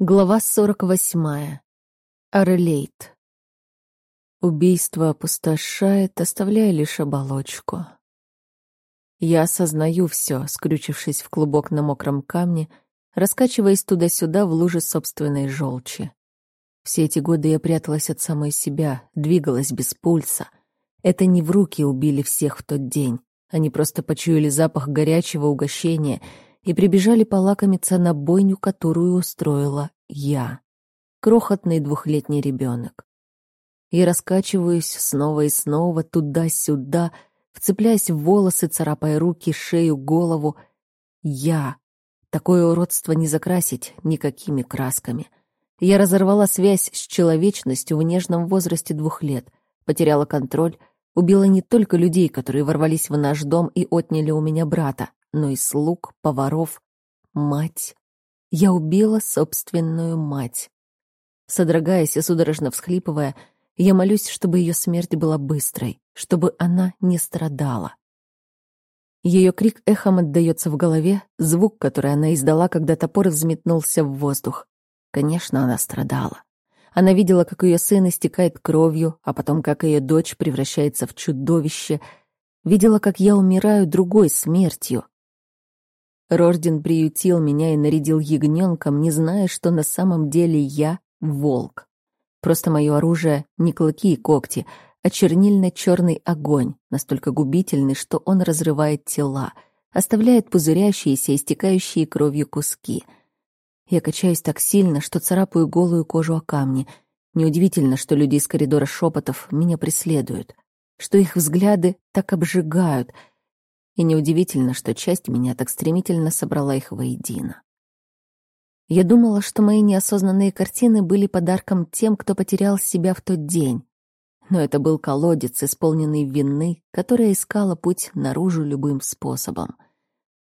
Глава 48. Арелейт. Убийство опустошает, оставляя лишь оболочку. Я осознаю все, скрючившись в клубок на мокром камне, раскачиваясь туда-сюда в луже собственной желчи. Все эти годы я пряталась от самой себя, двигалась без пульса. Это не в руки убили всех в тот день. Они просто почуяли запах горячего угощения — и прибежали полакомиться на бойню, которую устроила я, крохотный двухлетний ребенок. Я раскачиваюсь снова и снова туда-сюда, вцепляясь в волосы, царапая руки, шею, голову. Я. Такое уродство не закрасить никакими красками. Я разорвала связь с человечностью в нежном возрасте двух лет, потеряла контроль, убила не только людей, которые ворвались в наш дом и отняли у меня брата, но и слуг, поваров, мать. Я убила собственную мать. Содрогаясь и судорожно всхлипывая, я молюсь, чтобы ее смерть была быстрой, чтобы она не страдала. Ее крик эхом отдается в голове, звук, который она издала, когда топор взметнулся в воздух. Конечно, она страдала. Она видела, как ее сын истекает кровью, а потом, как ее дочь превращается в чудовище. Видела, как я умираю другой смертью. Рожден приютил меня и нарядил ягненком, не зная, что на самом деле я — волк. Просто мое оружие — не клыки и когти, а чернильно-черный огонь, настолько губительный, что он разрывает тела, оставляет пузырящиеся, истекающие кровью куски. Я качаюсь так сильно, что царапаю голую кожу о камни. Неудивительно, что люди из коридора шепотов меня преследуют, что их взгляды так обжигают — и неудивительно, что часть меня так стремительно собрала их воедино. Я думала, что мои неосознанные картины были подарком тем, кто потерял себя в тот день. Но это был колодец, исполненный вины, которая искала путь наружу любым способом.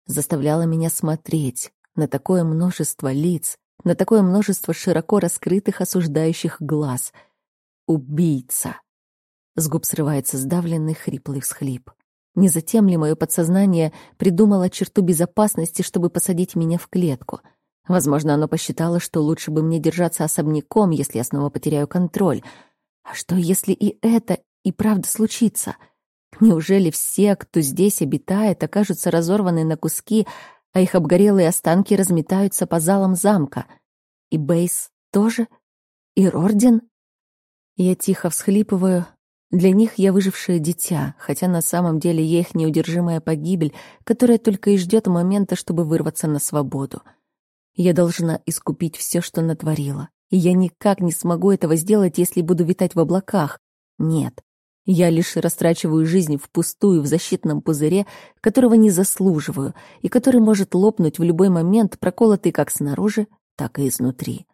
Заставляла меня смотреть на такое множество лиц, на такое множество широко раскрытых осуждающих глаз. Убийца. С губ срывается сдавленный хриплый всхлип. Не затем ли мое подсознание придумало черту безопасности, чтобы посадить меня в клетку? Возможно, оно посчитало, что лучше бы мне держаться особняком, если я снова потеряю контроль. А что, если и это и правда случится? Неужели все, кто здесь обитает, окажутся разорваны на куски, а их обгорелые останки разметаются по залам замка? И Бейс тоже? И Рорден? Я тихо всхлипываю, для них я выжившее дитя, хотя на самом деле я их неудержимая погибель, которая только и ждет момента, чтобы вырваться на свободу. Я должна искупить все, что натворила. И я никак не смогу этого сделать, если буду витать в облаках. Нет. Я лишь растрачиваю жизнь впустую в защитном пузыре, которого не заслуживаю, и который может лопнуть в любой момент, проколотый как снаружи, так и изнутри.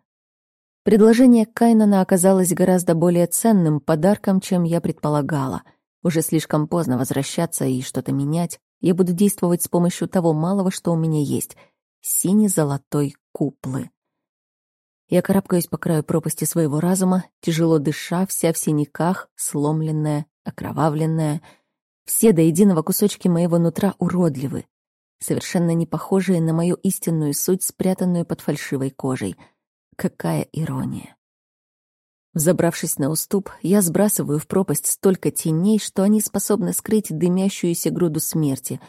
Предложение Кайнана оказалось гораздо более ценным подарком, чем я предполагала. Уже слишком поздно возвращаться и что-то менять. Я буду действовать с помощью того малого, что у меня есть — сине-золотой куплы. Я карабкаюсь по краю пропасти своего разума, тяжело дыша, вся в синяках, сломленная, окровавленная. Все до единого кусочки моего нутра уродливы, совершенно не похожие на мою истинную суть, спрятанную под фальшивой кожей — Какая ирония. Забравшись на уступ, я сбрасываю в пропасть столько теней, что они способны скрыть дымящуюся груду смерти,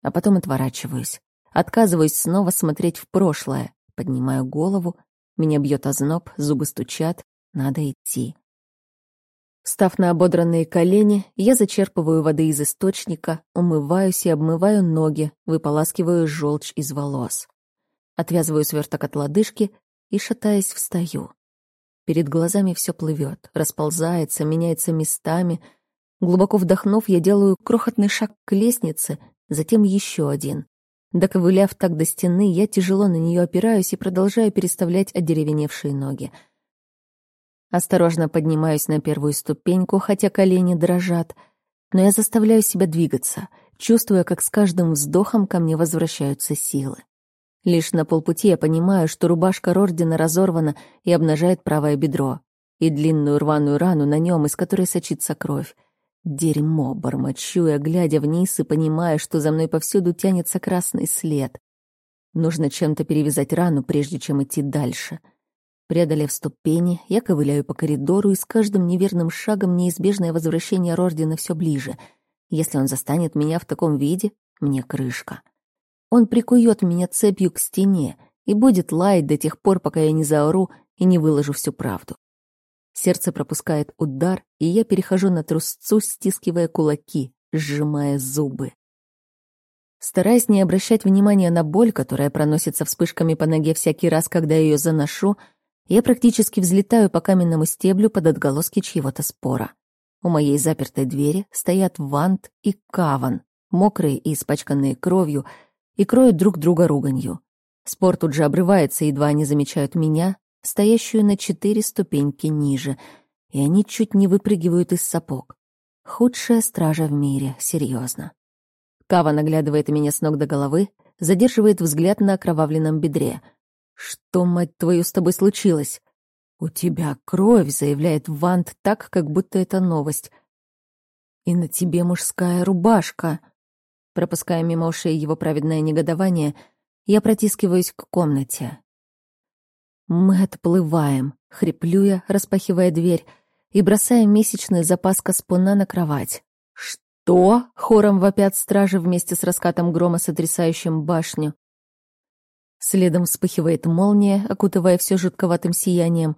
а потом отворачиваюсь. Отказываюсь снова смотреть в прошлое. Поднимаю голову, меня бьет озноб, зубы стучат, надо идти. Встав на ободранные колени, я зачерпываю воды из источника, умываюсь и обмываю ноги, выполаскиваю желчь из волос. Отвязываю сверток от лодыжки и, шатаясь, встаю. Перед глазами все плывет, расползается, меняется местами. Глубоко вдохнув, я делаю крохотный шаг к лестнице, затем еще один. Доковыляв так до стены, я тяжело на нее опираюсь и продолжаю переставлять одеревеневшие ноги. Осторожно поднимаюсь на первую ступеньку, хотя колени дрожат, но я заставляю себя двигаться, чувствуя, как с каждым вздохом ко мне возвращаются силы. Лишь на полпути я понимаю, что рубашка Рордина разорвана и обнажает правое бедро, и длинную рваную рану на нем, из которой сочится кровь. Дерьмо, бормочу я, глядя вниз и понимая, что за мной повсюду тянется красный след. Нужно чем-то перевязать рану, прежде чем идти дальше. Преодолев ступени, я ковыляю по коридору, и с каждым неверным шагом неизбежное возвращение Рождена все ближе. Если он застанет меня в таком виде, мне крышка. Он прикует меня цепью к стене и будет лаять до тех пор, пока я не заору и не выложу всю правду. Сердце пропускает удар, и я перехожу на трусцу, стискивая кулаки, сжимая зубы. Стараясь не обращать внимания на боль, которая проносится вспышками по ноге всякий раз, когда ее заношу, я практически взлетаю по каменному стеблю под отголоски чьего-то спора. У моей запертой двери стоят Вант и Каван, мокрые и испачканные кровью, и кроют друг друга руганью. Спор тут же обрывается, едва они замечают меня, стоящую на четыре ступеньки ниже, и они чуть не выпрыгивают из сапог. Худшая стража в мире, серьезно. Кава наглядывает меня с ног до головы, задерживает взгляд на окровавленном бедре. «Что, мать твою, с тобой случилось?» «У тебя кровь», — заявляет Вант так, как будто это новость. «И на тебе мужская рубашка». Пропуская мимо ушей его праведное негодование, я протискиваюсь к комнате. Мы отплываем, хриплю я, распахивая дверь, и бросая месячный запас каспуна на кровать. «Что?» — хором вопят стражи вместе с раскатом грома, сотрясающим башню. Следом вспыхивает молния, окутывая все жутковатым сиянием.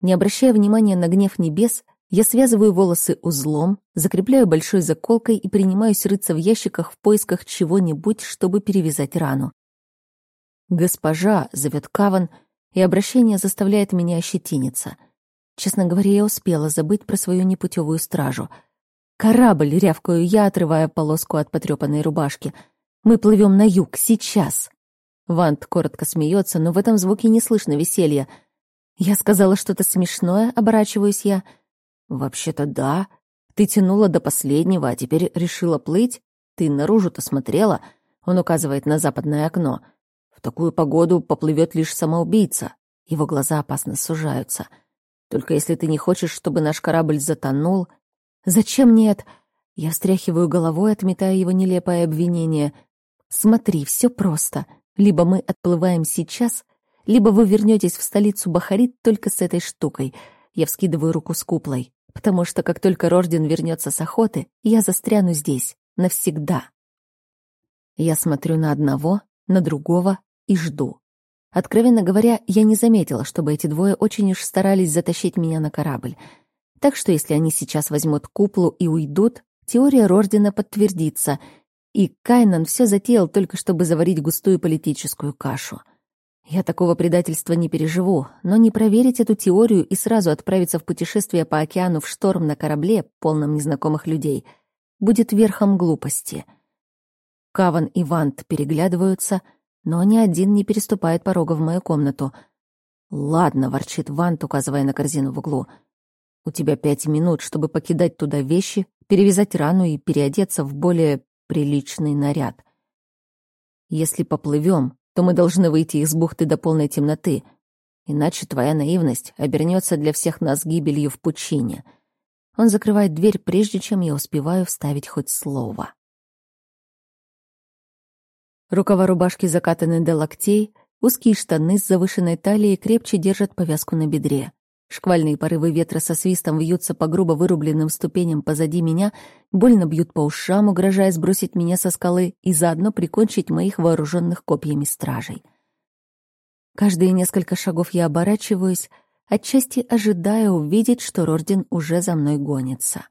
Не обращая внимания на гнев небес, я связываю волосы узлом, закрепляю большой заколкой и принимаюсь рыться в ящиках в поисках чего-нибудь, чтобы перевязать рану. «Госпожа», — зовет Каван, и обращение заставляет меня ощетиниться. Честно говоря, я успела забыть про свою непутевую стражу. «Корабль!» — рявкаю я, отрывая полоску от потрепанной рубашки. «Мы плывем на юг, сейчас!» Вант коротко смеется, но в этом звуке не слышно веселья. «Я сказала что-то смешное?» — оборачиваюсь я. «Вообще-то да. Ты тянула до последнего, а теперь решила плыть? Ты наружу-то смотрела?» Он указывает на западное окно — в такую погоду поплывет лишь самоубийца. Его глаза опасно сужаются. Только если ты не хочешь, чтобы наш корабль затонул... Зачем нет? Я встряхиваю головой, отметая его нелепое обвинение. Смотри, все просто. Либо мы отплываем сейчас, либо вы вернетесь в столицу Бахарит только с этой штукой. Я вскидываю руку с куплой, потому что как только Рожден вернется с охоты, я застряну здесь. Навсегда. Я смотрю на одного, на другого, и жду. Откровенно говоря, я не заметила, чтобы эти двое очень уж старались затащить меня на корабль. Так что если они сейчас возьмут куплу и уйдут, теория Рордина подтвердится, и Кайнан все затеял только чтобы заварить густую политическую кашу. Я такого предательства не переживу, но не проверить эту теорию и сразу отправиться в путешествие по океану в шторм на корабле, полном незнакомых людей, будет верхом глупости. Каван и Вант переглядываются — но ни один не переступает порога в мою комнату. «Ладно», — ворчит Вант, указывая на корзину в углу. «У тебя пять минут, чтобы покидать туда вещи, перевязать рану и переодеться в более приличный наряд. Если поплывем, то мы должны выйти из бухты до полной темноты, иначе твоя наивность обернется для всех нас гибелью в пучине». Он закрывает дверь, прежде чем я успеваю вставить хоть слово. Рукава рубашки закатаны до локтей, узкие штаны с завышенной талией крепче держат повязку на бедре. Шквальные порывы ветра со свистом вьются по грубо вырубленным ступеням позади меня, больно бьют по ушам, угрожая сбросить меня со скалы и заодно прикончить моих вооруженных копьями стражей. Каждые несколько шагов я оборачиваюсь, отчасти ожидая увидеть, что Рордин уже за мной гонится.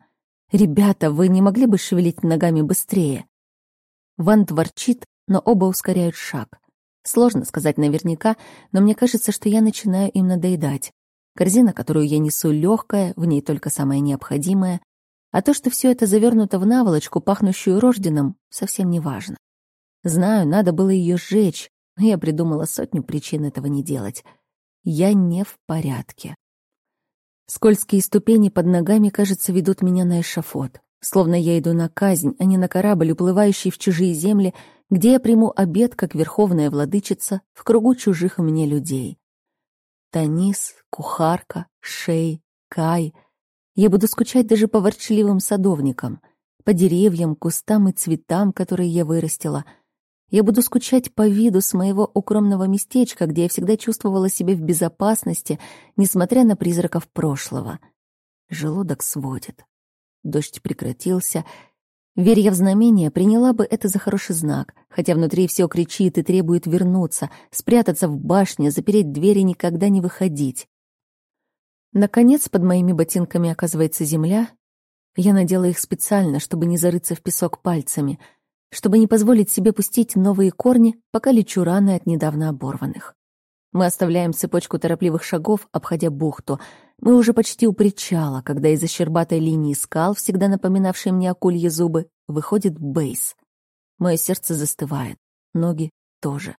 «Ребята, вы не могли бы шевелить ногами быстрее?» Вант ворчит, но оба ускоряют шаг. Сложно сказать наверняка, но мне кажется, что я начинаю им надоедать. Корзина, которую я несу, легкая, в ней только самое необходимое, а то, что все это завернуто в наволочку, пахнущую рожденом, совсем не важно. Знаю, надо было ее сжечь, но я придумала сотню причин этого не делать. Я не в порядке. Скользкие ступени под ногами, кажется, ведут меня на эшафот. Словно я иду на казнь, а не на корабль, уплывающий в чужие земли, где я приму обед как верховная владычица в кругу чужих мне людей. Танис, кухарка, шей, кай. Я буду скучать даже по ворчливым садовникам, по деревьям, кустам и цветам, которые я вырастила. Я буду скучать по виду с моего укромного местечка, где я всегда чувствовала себя в безопасности, несмотря на призраков прошлого. Желудок сводит. Дождь прекратился. Веря в знамение, приняла бы это за хороший знак, хотя внутри все кричит и требует вернуться, спрятаться в башне, запереть двери и никогда не выходить. Наконец, под моими ботинками оказывается земля. Я надела их специально, чтобы не зарыться в песок пальцами — чтобы не позволить себе пустить новые корни, пока лечу раны от недавно оборванных. Мы оставляем цепочку торопливых шагов, обходя бухту. Мы уже почти у причала, когда из-за линии скал, всегда напоминавшей мне акульи зубы, выходит Бейс. Мое сердце застывает, ноги тоже.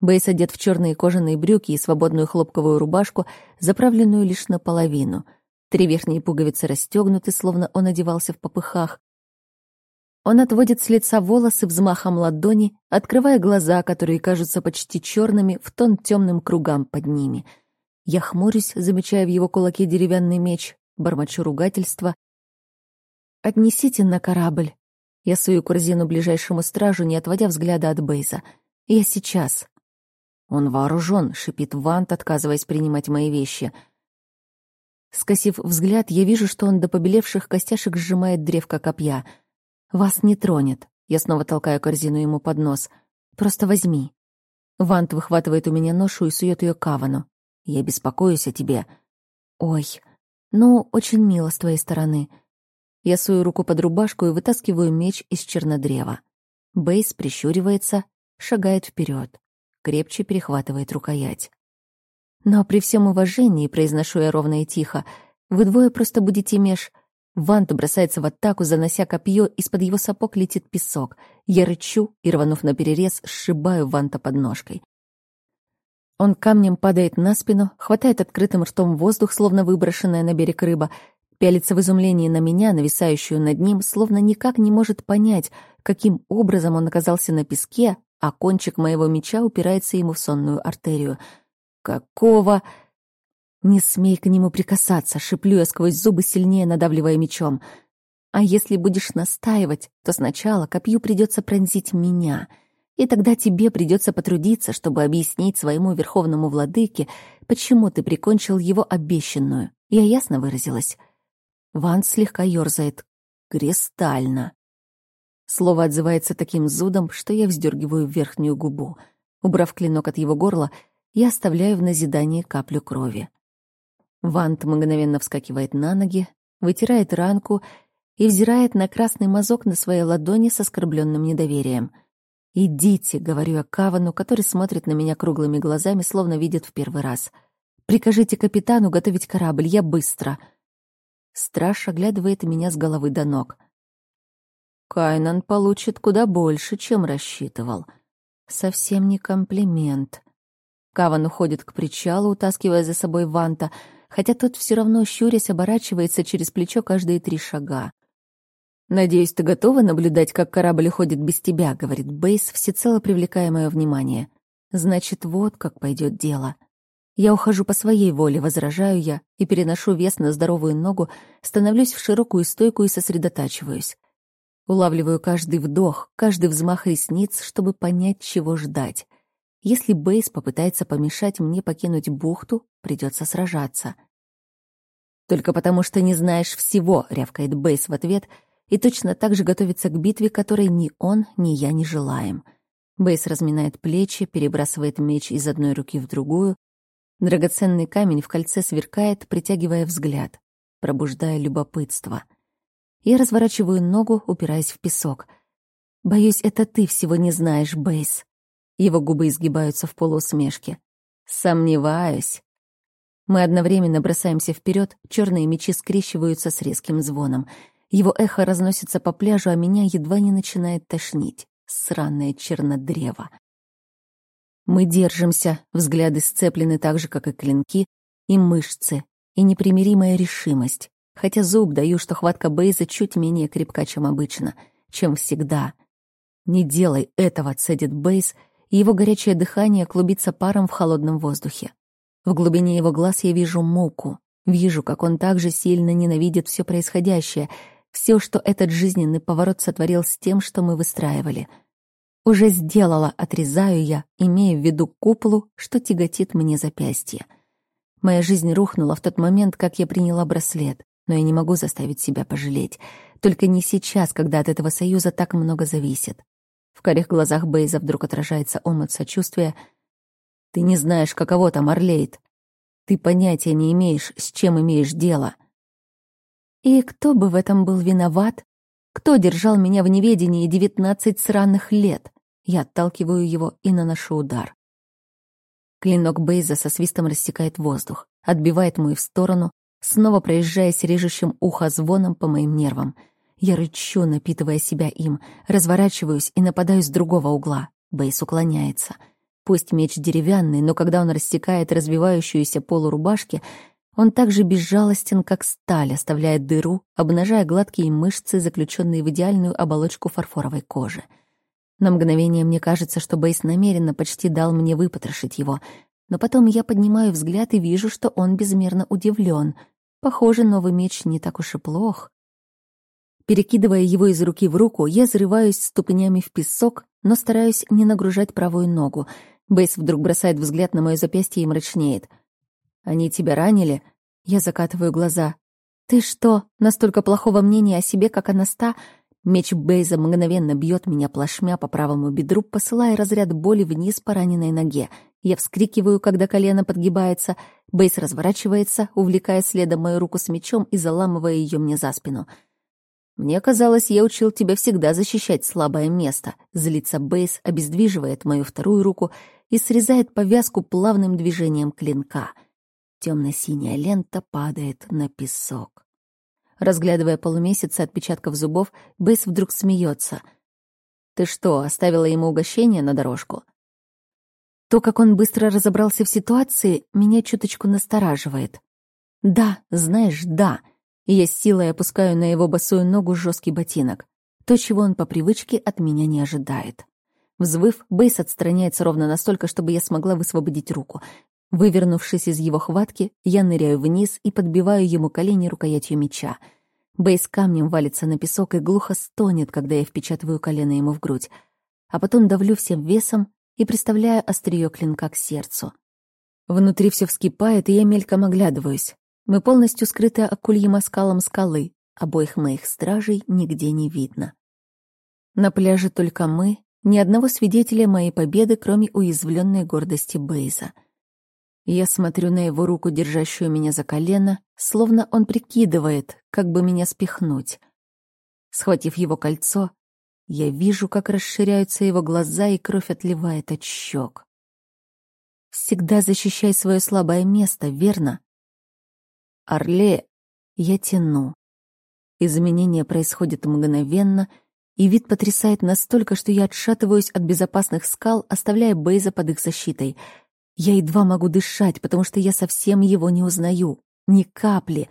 Бейс одет в черные кожаные брюки и свободную хлопковую рубашку, заправленную лишь наполовину. Три верхние пуговицы расстегнуты, словно он одевался в попыхах. Он отводит с лица волосы взмахом ладони, открывая глаза, которые кажутся почти черными в тон темным кругам под ними. Я хмурюсь, замечая в его кулаке деревянный меч, бормочу ругательства. «Отнесите на корабль». Я сую корзину ближайшему стражу, не отводя взгляда от Бейза. «Я сейчас». «Он вооружен», — шипит Вант, отказываясь принимать мои вещи. Скосив взгляд, я вижу, что он до побелевших костяшек сжимает древко копья — «Вас не тронет». Я снова толкаю корзину ему под нос. «Просто возьми». Вант выхватывает у меня ношу и сует ее Кавану. «Я беспокоюсь о тебе». «Ой, ну, очень мило с твоей стороны». Я сую руку под рубашку и вытаскиваю меч из чернодрева. Бейс прищуривается, шагает вперед, крепче перехватывает рукоять. Но при всем уважении, произношу я ровно и тихо, вы двое просто будете меж... Ванта бросается в атаку, занося копье, из-под его сапог летит песок. Я рычу и, рванув на перерез, сшибаю Ванта под ножкой. Он камнем падает на спину, хватает открытым ртом воздух, словно выброшенная на берег рыба, пялится в изумлении на меня, нависающую над ним, словно никак не может понять, каким образом он оказался на песке, а кончик моего меча упирается ему в сонную артерию. «Какого...» «Не смей к нему прикасаться», — шиплю я сквозь зубы, сильнее надавливая мечом. «А если будешь настаивать, то сначала копью придется пронзить меня, и тогда тебе придется потрудиться, чтобы объяснить своему верховному владыке, почему ты прикончил его обещанную. Я ясно выразилась?» Ван слегка ёрзает. «Кристально». Слово отзывается таким зудом, что я вздергиваю верхнюю губу. Убрав клинок от его горла, я оставляю в назидании каплю крови. Вант мгновенно вскакивает на ноги, вытирает ранку и взирает на красный мазок на своей ладони с оскорбленным недоверием. «Идите», — говорю я Кавану, который смотрит на меня круглыми глазами, словно видит в первый раз. «Прикажите капитану готовить корабль, я быстро». Страж оглядывает меня с головы до ног. Кайнан получит куда больше, чем рассчитывал. Совсем не комплимент. Каван уходит к причалу, утаскивая за собой Ванта — хотя тот все равно, щурясь, оборачивается через плечо каждые три шага. «Надеюсь, ты готова наблюдать, как корабль уходит без тебя», — говорит Бейс, всецело привлекая мое внимание. «Значит, вот как пойдет дело». Я ухожу по своей воле, возражаю я, и переношу вес на здоровую ногу, становлюсь в широкую стойку и сосредотачиваюсь. Улавливаю каждый вдох, каждый взмах ресниц, чтобы понять, чего ждать. Если Бейс попытается помешать мне покинуть бухту, придется сражаться. «Только потому, что не знаешь всего», — рявкает Бейс в ответ, и точно так же готовится к битве, которой ни он, ни я не желаем. Бейс разминает плечи, перебрасывает меч из одной руки в другую. Драгоценный камень в кольце сверкает, притягивая взгляд, пробуждая любопытство. Я разворачиваю ногу, упираясь в песок. «Боюсь, это ты всего не знаешь, Бейс». Его губы изгибаются в полусмешке. «Сомневаюсь». Мы одновременно бросаемся вперед, черные мечи скрещиваются с резким звоном. Его эхо разносится по пляжу, а меня едва не начинает тошнить. Сраное чернодрево. Мы держимся, взгляды сцеплены так же, как и клинки, и мышцы, и непримиримая решимость. Хотя зуб даю, что хватка Бейза чуть менее крепка, чем обычно, чем всегда. «Не делай этого», — цедит Бейз, и его горячее дыхание клубится паром в холодном воздухе. В глубине его глаз я вижу муку, вижу, как он также сильно ненавидит все происходящее, все, что этот жизненный поворот сотворил с тем, что мы выстраивали. Уже сделала, отрезаю я, имея в виду куполу, что тяготит мне запястье. Моя жизнь рухнула в тот момент, как я приняла браслет, но я не могу заставить себя пожалеть. Только не сейчас, когда от этого союза так много зависит. В карих глазах Бейза вдруг отражается омут сочувствия. «Ты не знаешь, каково там, Орлейд. Ты понятия не имеешь, с чем имеешь дело». И кто бы в этом был виноват? Кто держал меня в неведении девятнадцать сраных лет? Я отталкиваю его и наношу удар. Клинок Бейза со свистом рассекает воздух, отбивает мой в сторону, снова проезжаясь режущим ухо звоном по моим нервам. Я рычу, напитывая себя им, разворачиваюсь и нападаю с другого угла. Бейс уклоняется. Пусть меч деревянный, но когда он рассекает развивающуюся полурубашки, он так же безжалостен, как сталь, оставляя дыру, обнажая гладкие мышцы, заключенные в идеальную оболочку фарфоровой кожи. На мгновение мне кажется, что Бейс намеренно почти дал мне выпотрошить его, но потом я поднимаю взгляд и вижу, что он безмерно удивлен. Похоже, новый меч не так уж и плох. Перекидывая его из руки в руку, я зарываюсь ступнями в песок, но стараюсь не нагружать правую ногу. Бейс вдруг бросает взгляд на мое запястье и мрачнеет. «Они тебя ранили?» Я закатываю глаза. «Ты что, настолько плохого мнения о себе, как о Наста?» Меч Бейза мгновенно бьет меня плашмя по правому бедру, посылая разряд боли вниз по раненой ноге. Я вскрикиваю, когда колено подгибается. Бейс разворачивается, увлекая следом мою руку с мечом и заламывая ее мне за спину. «Мне казалось, я учил тебя всегда защищать слабое место». Злится Бейс, обездвиживает мою вторую руку и срезает повязку плавным движением клинка. Темно-синяя лента падает на песок. Разглядывая полумесяца отпечатков зубов, Бейс вдруг смеется. «Ты что, оставила ему угощение на дорожку?» То, как он быстро разобрался в ситуации, меня чуточку настораживает. «Да, знаешь, да». Я с силой опускаю на его босую ногу жесткий ботинок. То, чего он по привычке от меня не ожидает. Взвыв, Бейс отстраняется ровно настолько, чтобы я смогла высвободить руку. Вывернувшись из его хватки, я ныряю вниз и подбиваю ему колени рукоятью меча. Бейс камнем валится на песок и глухо стонет, когда я впечатываю колено ему в грудь. А потом давлю всем весом и приставляю острие клинка к сердцу. Внутри все вскипает, и я мельком оглядываюсь. Мы полностью скрыты акульим оскалом скалы. Обоих моих стражей нигде не видно. На пляже только мы, ни одного свидетеля моей победы, кроме уязвленной гордости Бейза — я смотрю на его руку, держащую меня за колено, словно он прикидывает, как бы меня спихнуть. Схватив его кольцо, я вижу, как расширяются его глаза, и кровь отливает от щек. Всегда защищай свое слабое место, верно? Орле, я тяну. Изменение происходит мгновенно, и вид потрясает настолько, что я отшатываюсь от безопасных скал, оставляя Бейза под их защитой — я едва могу дышать, потому что я совсем его не узнаю. Ни капли.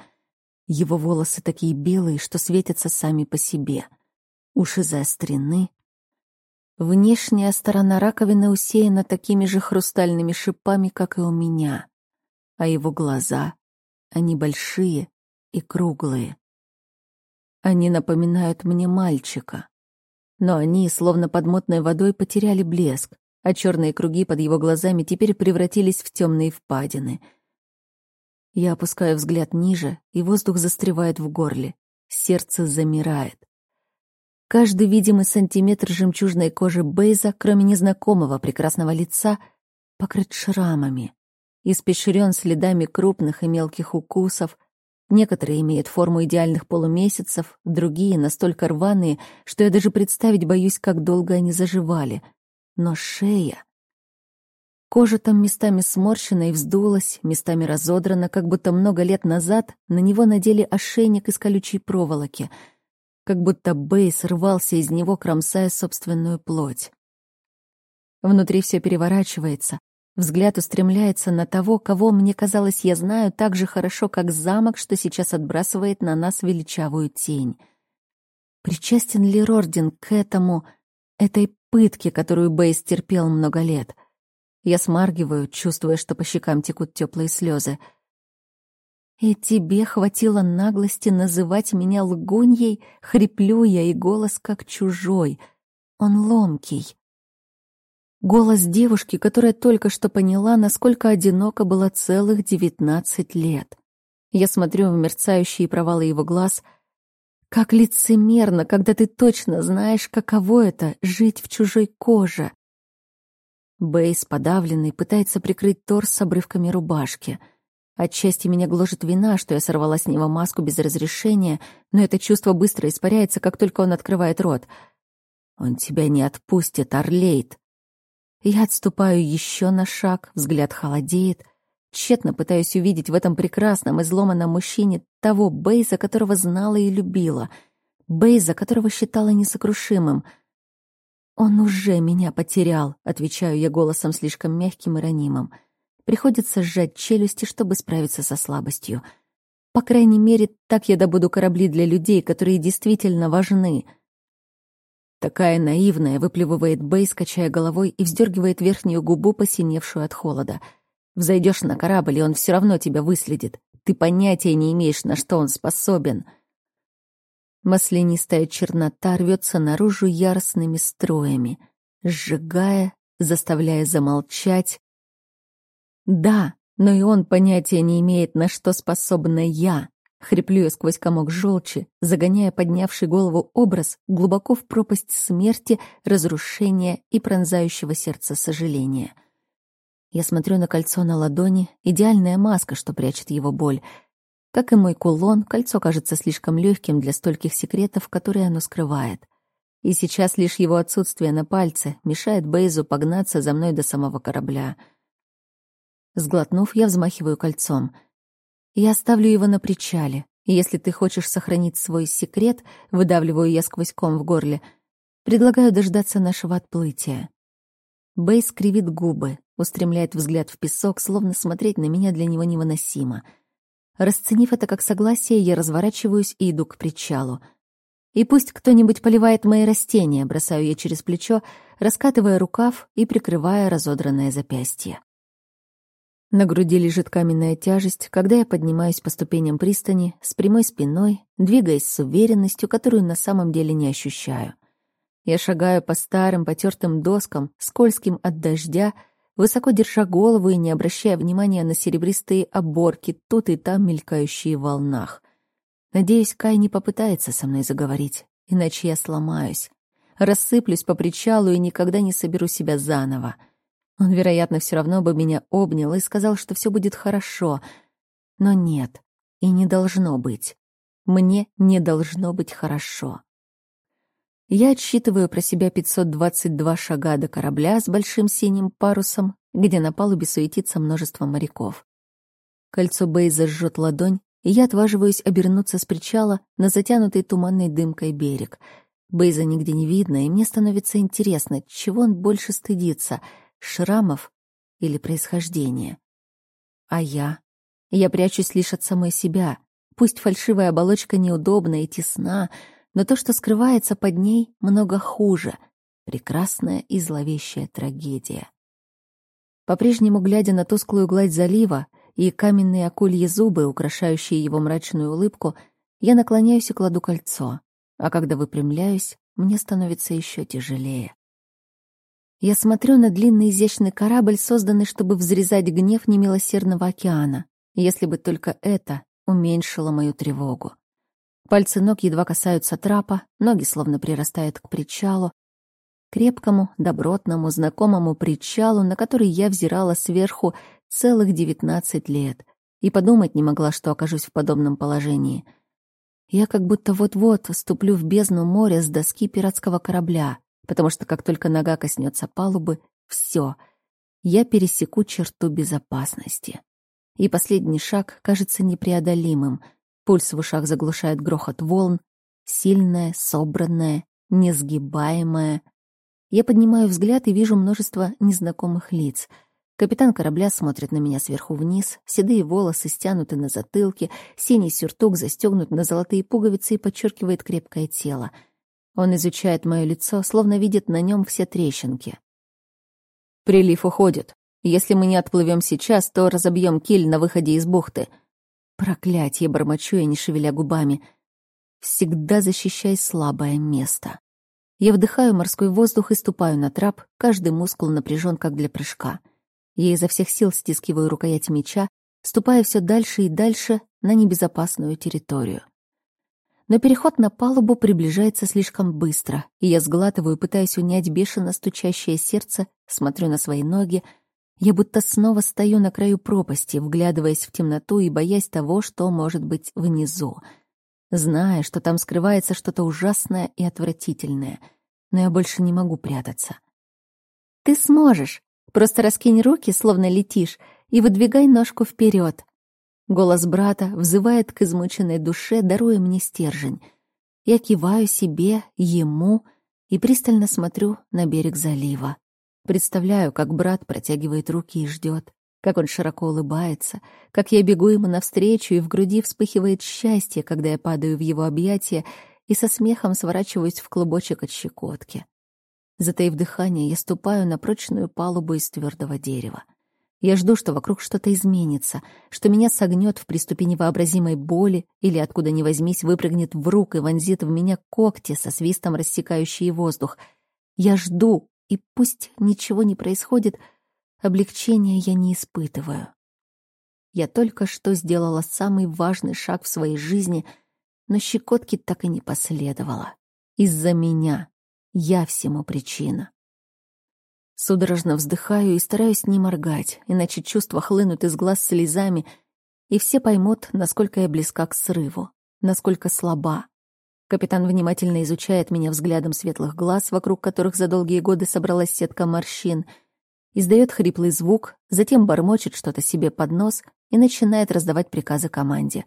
Его волосы такие белые, что светятся сами по себе. Уши заострены. Внешняя сторона раковины усеяна такими же хрустальными шипами, как и у меня. А его глаза, они большие и круглые. Они напоминают мне мальчика. Но они, словно под мутной водой, потеряли блеск а черные круги под его глазами теперь превратились в темные впадины. Я опускаю взгляд ниже, и воздух застревает в горле. Сердце замирает. Каждый видимый сантиметр жемчужной кожи Бейза, кроме незнакомого прекрасного лица, покрыт шрамами, испещрен следами крупных и мелких укусов. Некоторые имеют форму идеальных полумесяцев, другие настолько рваные, что я даже представить боюсь, как долго они заживали — но шея... Кожа там местами сморщена и вздулась, местами разодрана, как будто много лет назад на него надели ошейник из колючей проволоки, как будто Бейс рвался из него, кромсая собственную плоть. Внутри все переворачивается, взгляд устремляется на того, кого, мне казалось, я знаю так же хорошо, как замок, что сейчас отбрасывает на нас величавую тень. Причастен ли Рордин к этому, этой пытки, которую Бейс терпел много лет. Я смаргиваю, чувствуя, что по щекам текут теплые слезы. «И тебе хватило наглости называть меня лгуньей?» Хриплю я, и голос как чужой. Он ломкий. Голос девушки, которая только что поняла, насколько одиноко было целых девятнадцать лет. Я смотрю в мерцающие провалы его глаз. Как лицемерно, когда ты точно знаешь, каково это — жить в чужой коже. Бейс, подавленный, пытается прикрыть торс с обрывками рубашки. Отчасти меня гложет вина, что я сорвала с него маску без разрешения, но это чувство быстро испаряется, как только он открывает рот. «Он тебя не отпустит, Орлейд!» Я отступаю еще на шаг, взгляд холодеет — Тщетно пытаюсь увидеть в этом прекрасном, изломанном мужчине того Бейза, которого знала и любила. Бейза, которого считала несокрушимым. «Он уже меня потерял», — отвечаю я голосом слишком мягким и ранимым. Приходится сжать челюсти, чтобы справиться со слабостью. По крайней мере, так я добуду корабли для людей, которые действительно важны. Такая наивная, выплевывает Бейз, качая головой и вздергивает верхнюю губу, посиневшую от холода — Взойдешь на корабль, и он все равно тебя выследит. Ты понятия не имеешь, на что он способен. Маслянистая чернота рвется наружу яростными строями, сжигая, заставляя замолчать. Да, но и он понятия не имеет, на что способна я. Хриплю я сквозь комок желчи, загоняя поднявший голову образ глубоко в пропасть смерти, разрушения и пронзающего сердца сожаления. Я смотрю на кольцо на ладони, идеальная маска, что прячет его боль. Как и мой кулон, кольцо кажется слишком легким для стольких секретов, которые оно скрывает. И сейчас лишь его отсутствие на пальце мешает Бейзу погнаться за мной до самого корабля. Сглотнув, я взмахиваю кольцом. Я оставлю его на причале, если ты хочешь сохранить свой секрет, выдавливаю я сквозь ком в горле, предлагаю дождаться нашего отплытия. Бейс кривит губы, устремляет взгляд в песок, словно смотреть на меня для него невыносимо. Расценив это как согласие, я разворачиваюсь и иду к причалу. И пусть кто-нибудь поливает мои растения, бросаю я через плечо, раскатывая рукав и прикрывая разодранное запястье. На груди лежит каменная тяжесть, когда я поднимаюсь по ступеням пристани с прямой спиной, двигаясь с уверенностью, которую на самом деле не ощущаю. Я шагаю по старым потертым доскам, скользким от дождя, высоко держа голову и не обращая внимания на серебристые оборки, тут и там мелькающие в волнах. Надеюсь, Кай не попытается со мной заговорить, иначе я сломаюсь. Рассыплюсь по причалу и никогда не соберу себя заново. Он, вероятно, все равно бы меня обнял и сказал, что все будет хорошо. Но нет, и не должно быть. Мне не должно быть хорошо. Я отсчитываю про себя 522 шага до корабля с большим синим парусом, где на палубе суетится множество моряков. Кольцо Бейза жжет ладонь, и я отваживаюсь обернуться с причала на затянутый туманной дымкой берег. Бейза нигде не видно, и мне становится интересно, чего он больше стыдится — шрамов или происхождения. А я? Я прячусь лишь от самой себя. Пусть фальшивая оболочка неудобна и тесна — но то, что скрывается под ней, много хуже. Прекрасная и зловещая трагедия. По-прежнему, глядя на тусклую гладь залива и каменные акульи зубы, украшающие его мрачную улыбку, я наклоняюсь и кладу кольцо, а когда выпрямляюсь, мне становится еще тяжелее. Я смотрю на длинный изящный корабль, созданный, чтобы взрезать гнев немилосердного океана, если бы только это уменьшило мою тревогу. Пальцы ног едва касаются трапа, ноги словно прирастают к причалу, крепкому, добротному, знакомому причалу, на который я взирала сверху целых девятнадцать лет, и подумать не могла, что окажусь в подобном положении. Я как будто вот-вот ступлю в бездну моря с доски пиратского корабля, потому что как только нога коснется палубы, все, я пересеку черту безопасности. И последний шаг кажется непреодолимым — Пульс в ушах заглушает грохот волн. Сильная, собранная, несгибаемая. Я поднимаю взгляд и вижу множество незнакомых лиц. Капитан корабля смотрит на меня сверху вниз, седые волосы стянуты на затылке, синий сюртук застегнут на золотые пуговицы и подчеркивает крепкое тело. Он изучает мое лицо, словно видит на нем все трещинки. «Прилив уходит. Если мы не отплывем сейчас, то разобьем киль на выходе из бухты», Проклятье, бормочу я, не шевеля губами. Всегда защищай слабое место. Я вдыхаю морской воздух и ступаю на трап, каждый мускул напряжен, как для прыжка. Я изо всех сил стискиваю рукоять меча, ступая все дальше и дальше на небезопасную территорию. Но переход на палубу приближается слишком быстро, и я сглатываю, пытаясь унять бешено стучащее сердце, смотрю на свои ноги. Я будто снова стою на краю пропасти, вглядываясь в темноту и боясь того, что может быть внизу. Зная, что там скрывается что-то ужасное и отвратительное, но я больше не могу прятаться. «Ты сможешь! Просто раскинь руки, словно летишь, и выдвигай ножку вперед. Голос брата взывает к измученной душе, даруя мне стержень. Я киваю себе, ему и пристально смотрю на берег залива. Представляю, как брат протягивает руки и ждет, как он широко улыбается, как я бегу ему навстречу, и в груди вспыхивает счастье, когда я падаю в его объятия и со смехом сворачиваюсь в клубочек от щекотки. Затаив дыхание, я ступаю на прочную палубу из твердого дерева. Я жду, что вокруг что-то изменится, что меня согнет в приступе невообразимой боли или, откуда ни возьмись, выпрыгнет в рук и вонзит в меня когти со свистом рассекающие воздух. Я жду, и пусть ничего не происходит, облегчения я не испытываю. Я только что сделала самый важный шаг в своей жизни, но щекотки так и не последовало. Из-за меня. Я всему причина. Судорожно вздыхаю и стараюсь не моргать, иначе чувства хлынут из глаз слезами, и все поймут, насколько я близка к срыву, насколько слаба. Капитан внимательно изучает меня взглядом светлых глаз, вокруг которых за долгие годы собралась сетка морщин, издает хриплый звук, затем бормочет что-то себе под нос и начинает раздавать приказы команде.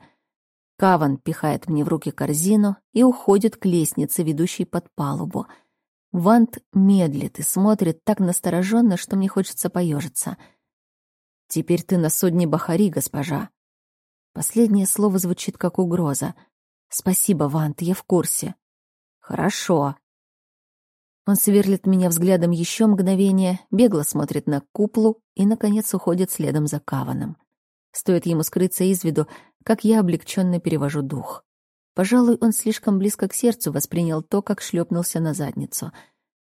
Каван пихает мне в руки корзину и уходит к лестнице, ведущей под палубу — Вант медлит и смотрит так настороженно, что мне хочется поежиться. «Теперь ты на судне Бахари, госпожа». Последнее слово звучит как угроза. «Спасибо, Вант, я в курсе». «Хорошо». Он сверлит меня взглядом еще мгновение, бегло смотрит на куплу и, наконец, уходит следом за Каваном. Стоит ему скрыться из виду, как я облегченно перевожу дух. Пожалуй, он слишком близко к сердцу воспринял то, как шлепнулся на задницу.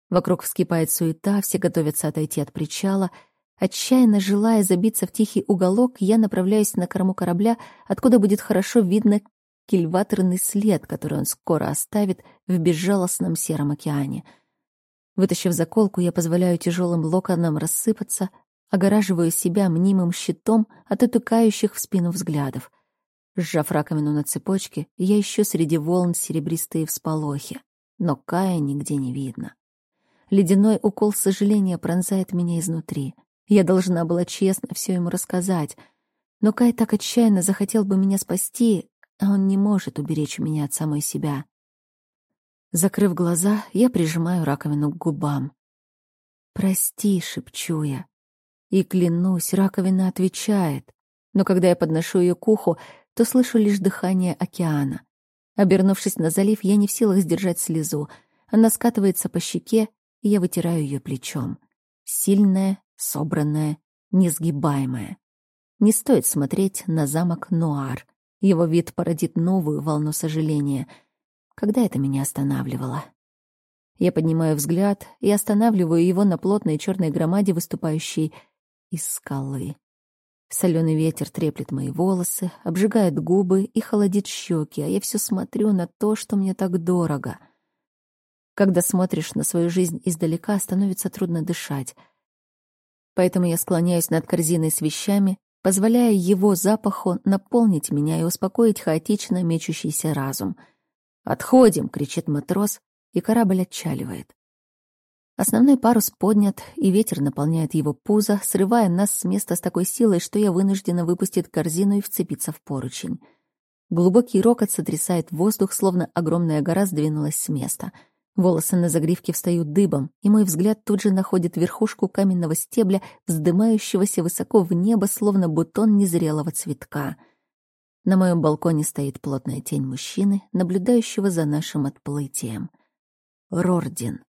Вокруг вскипает суета, все готовятся отойти от причала. Отчаянно желая забиться в тихий уголок, я направляюсь на корму корабля, откуда будет хорошо видно кильваторный след, который он скоро оставит в безжалостном сером океане. Вытащив заколку, я позволяю тяжелым локонам рассыпаться, огораживаю себя мнимым щитом от утыкающих в спину взглядов. Сжав раковину на цепочке, я ищу среди волн серебристые всполохи, но Кая нигде не видно. Ледяной укол сожаления пронзает меня изнутри. Я должна была честно все ему рассказать, но Кай так отчаянно захотел бы меня спасти, а он не может уберечь меня от самой себя. Закрыв глаза, я прижимаю раковину к губам. «Прости», — шепчу я. И клянусь, раковина отвечает. Но когда я подношу ее к уху, то слышу лишь дыхание океана. Обернувшись на залив, я не в силах сдержать слезу. Она скатывается по щеке, и я вытираю ее плечом. Сильная, собранная, несгибаемая. Не стоит смотреть на замок Нуар. Его вид породит новую волну сожаления. Когда это меня останавливало? Я поднимаю взгляд и останавливаю его на плотной черной громаде, выступающей из скалы. Соленый ветер треплет мои волосы, обжигает губы и холодит щеки, а я все смотрю на то, что мне так дорого. Когда смотришь на свою жизнь издалека, становится трудно дышать. Поэтому я склоняюсь над корзиной с вещами, позволяя его запаху наполнить меня и успокоить хаотично мечущийся разум. «Отходим!» — кричит матрос, и корабль отчаливает. Основной парус поднят, и ветер наполняет его пузо, срывая нас с места с такой силой, что я вынуждена выпустить корзину и вцепиться в поручень. Глубокий рокот сотрясает воздух, словно огромная гора сдвинулась с места. Волосы на загривке встают дыбом, и мой взгляд тут же находит верхушку каменного стебля, вздымающегося высоко в небо, словно бутон незрелого цветка. На моем балконе стоит плотная тень мужчины, наблюдающего за нашим отплытием. Рордин.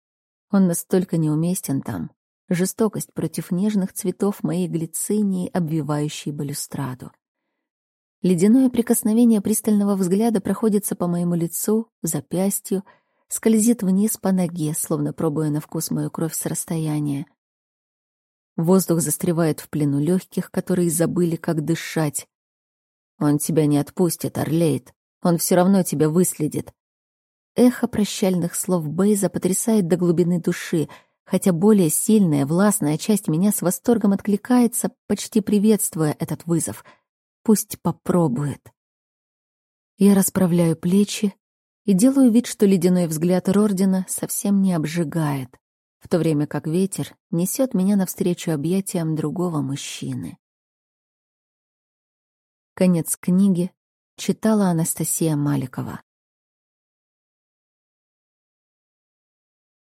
Он настолько неуместен там. Жестокость против нежных цветов моей глицинии, обвивающей балюстраду. Ледяное прикосновение пристального взгляда проходится по моему лицу, запястью, скользит вниз по ноге, словно пробуя на вкус мою кровь с расстояния. Воздух застревает в плену легких, которые забыли, как дышать. Он тебя не отпустит, Орлейд. Он все равно тебя выследит. Эхо прощальных слов Бейза потрясает до глубины души, хотя более сильная, властная часть меня с восторгом откликается, почти приветствуя этот вызов. Пусть попробует. Я расправляю плечи и делаю вид, что ледяной взгляд Рордина совсем не обжигает в то время как ветер несет меня навстречу объятиям другого мужчины. Конец книги читала Анастасия Маликова.